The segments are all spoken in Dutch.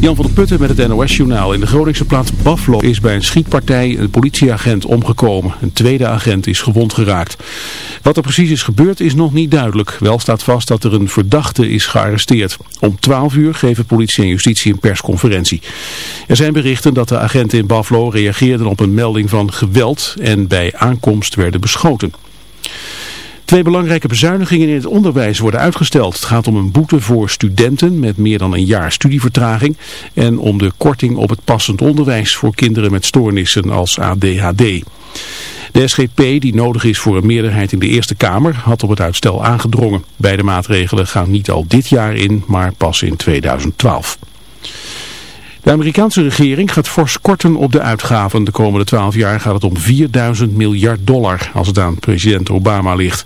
Jan van der Putten met het NOS-journaal. In de Groningse plaats Buffalo is bij een schietpartij een politieagent omgekomen. Een tweede agent is gewond geraakt. Wat er precies is gebeurd is nog niet duidelijk. Wel staat vast dat er een verdachte is gearresteerd. Om 12 uur geven politie en justitie een persconferentie. Er zijn berichten dat de agenten in Buffalo reageerden op een melding van geweld en bij aankomst werden beschoten. Twee belangrijke bezuinigingen in het onderwijs worden uitgesteld. Het gaat om een boete voor studenten met meer dan een jaar studievertraging en om de korting op het passend onderwijs voor kinderen met stoornissen als ADHD. De SGP, die nodig is voor een meerderheid in de Eerste Kamer, had op het uitstel aangedrongen. Beide maatregelen gaan niet al dit jaar in, maar pas in 2012. De Amerikaanse regering gaat fors korten op de uitgaven. De komende twaalf jaar gaat het om 4000 miljard dollar als het aan president Obama ligt.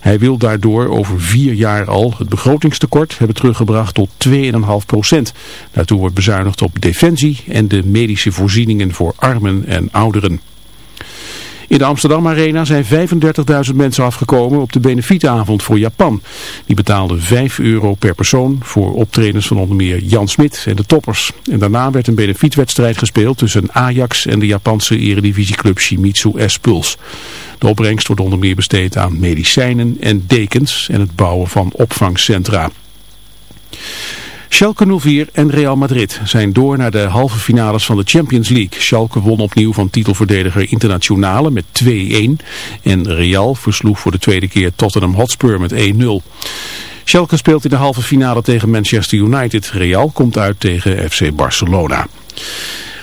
Hij wil daardoor over vier jaar al het begrotingstekort hebben teruggebracht tot 2,5 procent. Daartoe wordt bezuinigd op defensie en de medische voorzieningen voor armen en ouderen. In de Amsterdam Arena zijn 35.000 mensen afgekomen op de benefietavond voor Japan. Die betaalden 5 euro per persoon voor optredens van onder meer Jan Smit en de toppers. En daarna werd een benefietwedstrijd gespeeld tussen Ajax en de Japanse eredivisieclub Shimizu S-Puls. De opbrengst wordt onder meer besteed aan medicijnen en dekens en het bouwen van opvangcentra. Schalke 04 en Real Madrid zijn door naar de halve finales van de Champions League. Schalke won opnieuw van titelverdediger Internationale met 2-1. En Real versloeg voor de tweede keer Tottenham Hotspur met 1-0. Schalke speelt in de halve finale tegen Manchester United. Real komt uit tegen FC Barcelona.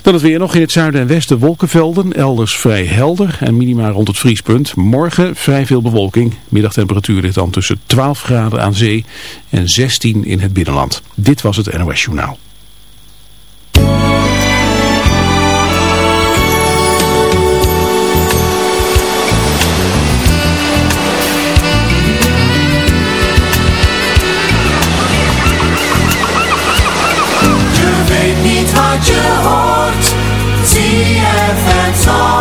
Dan het weer nog in het zuiden en westen wolkenvelden, elders vrij helder en minima rond het vriespunt. Morgen vrij veel bewolking. Middagtemperatuur ligt dan tussen 12 graden aan zee en 16 in het binnenland. Dit was het NOS Journaal. Perfect song.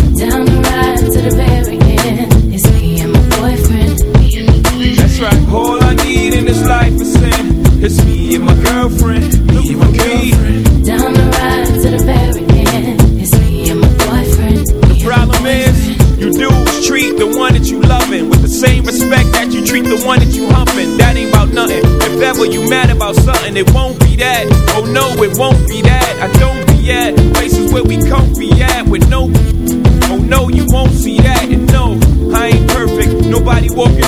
That's right, all I need in this life is sin. It's me and my girlfriend.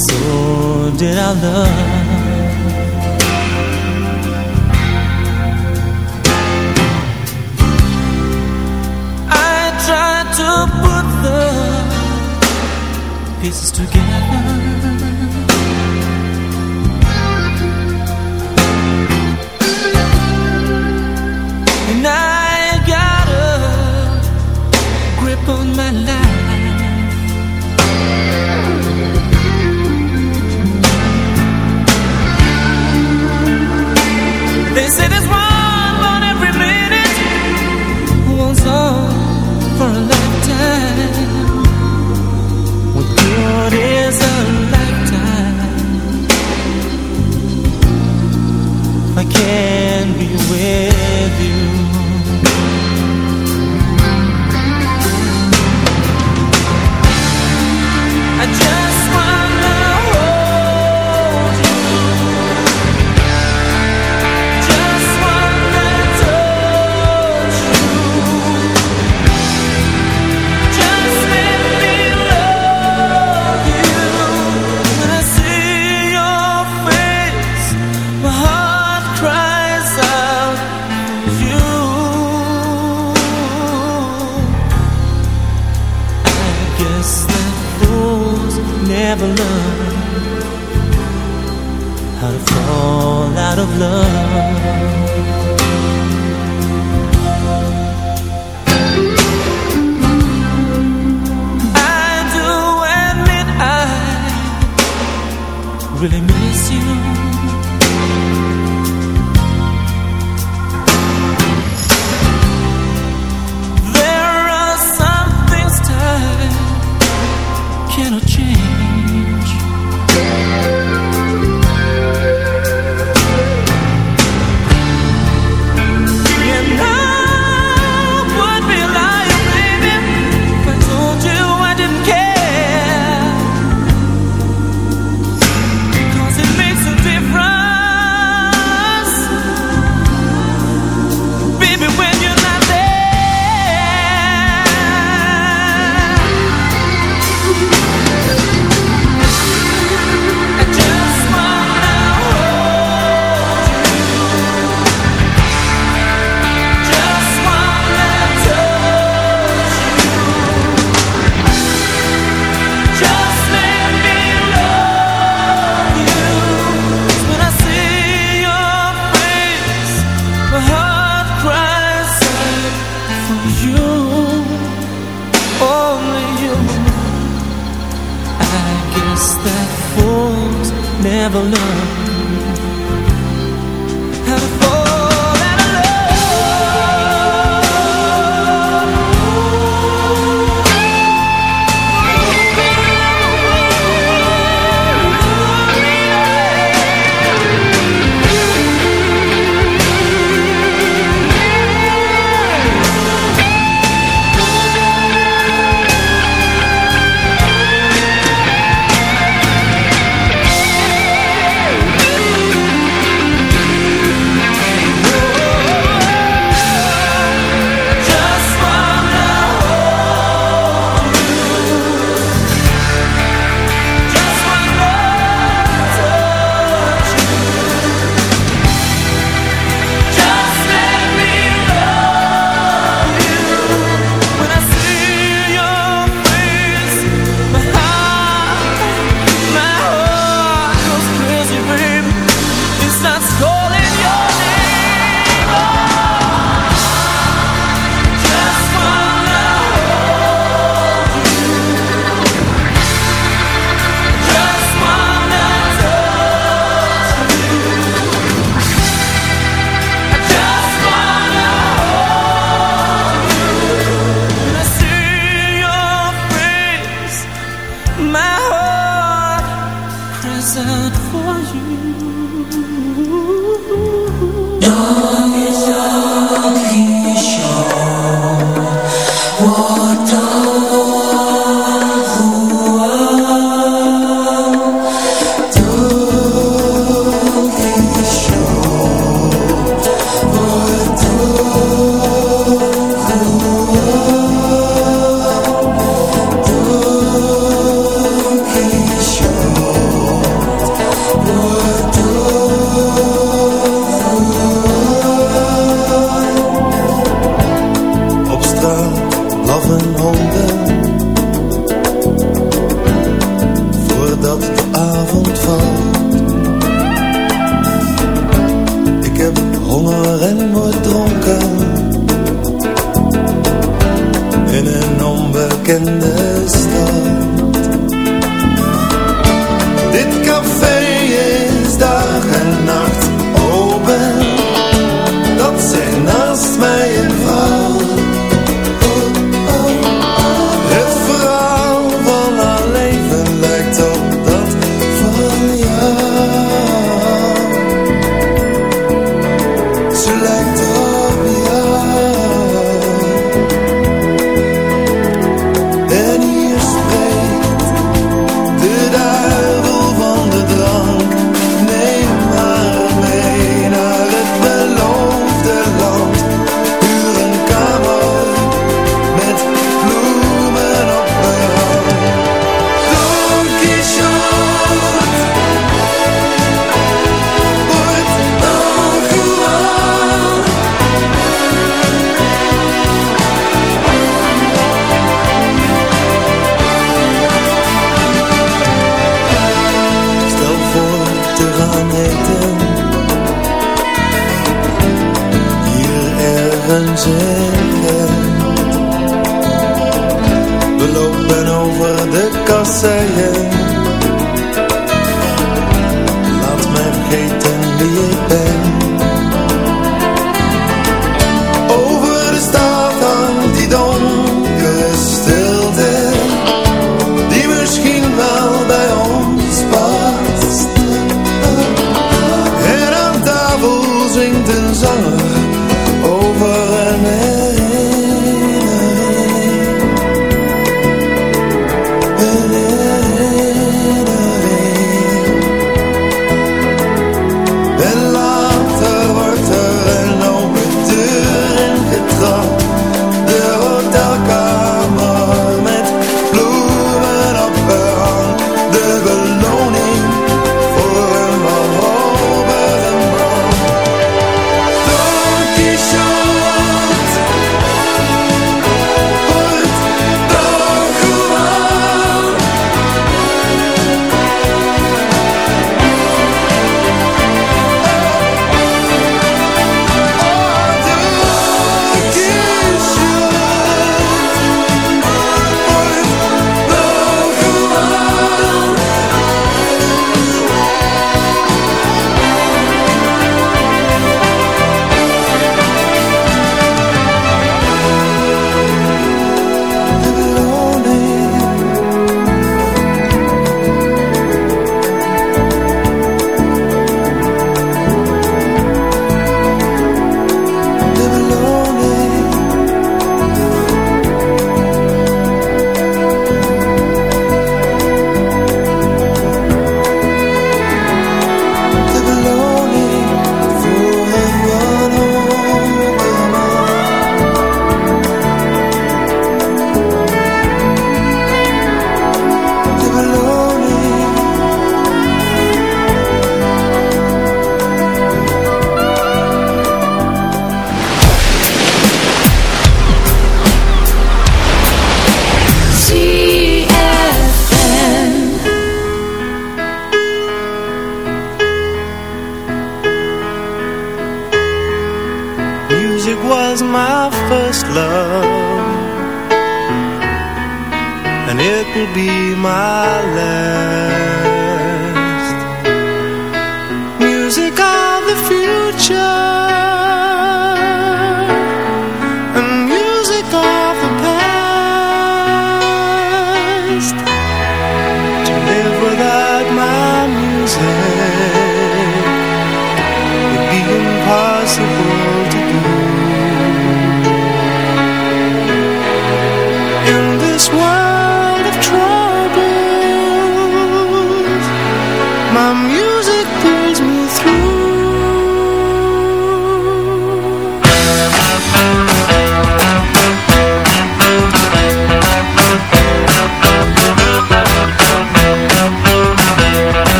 so did our love. I tried to put the pieces together. They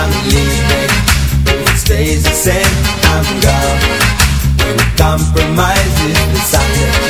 I'm leaving. If it stays the same, I'm gone. When it compromises the silence